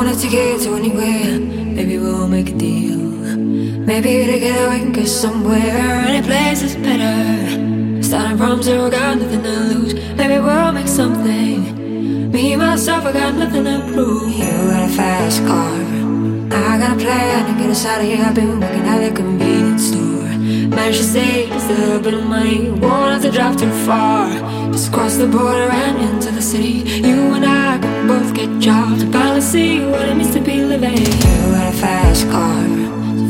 wanna take it to anywhere. Maybe we'll make a deal. Maybe together we can go somewhere. Any place is better. Starting from zero, got nothing to lose. Maybe we'll make something. Me, myself, I got nothing to prove. You got a fast car. I got a plan to get us out of here. I've been working at the computer. Managed to save a little bit of money. Won't have to drive too far. Just cross the border and into the city. You and I can both get jobs. Finally see what it means to be living. You got a fast car.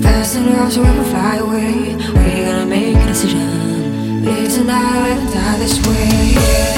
Fast enough so we can fly away. We're gonna make a decision. Live tonight, die this way.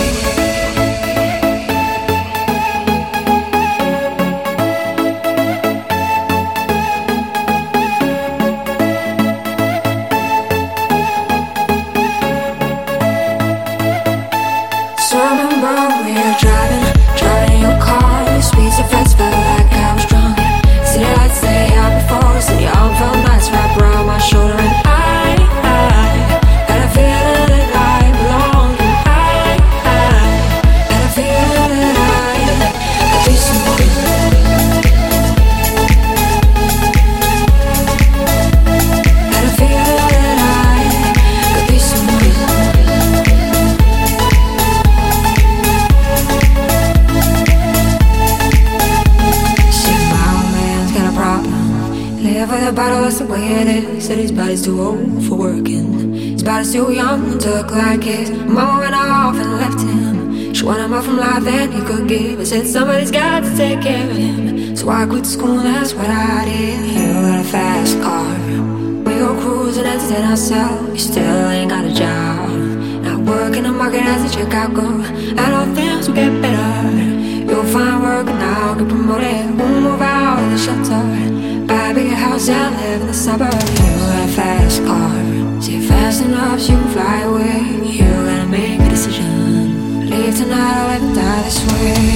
Live with a bottle, that's the way it is. Said his body's too old for working. His body's too young to look like his. Mama went off and left him. She wanted more from life than he could give. I said somebody's got to take care of him. So I quit school, that's what I did. You got a fast car. We go cruising, entertain ourselves. You still ain't got a job. Not working the market as a girl. I know things will get better. You'll find work and I'll get promoted. We'll move out of the shelter. A house and live in the suburbs. You got a fast car. See fast enough so you can fly away. You gotta make a decision. Leave tonight or let die this way.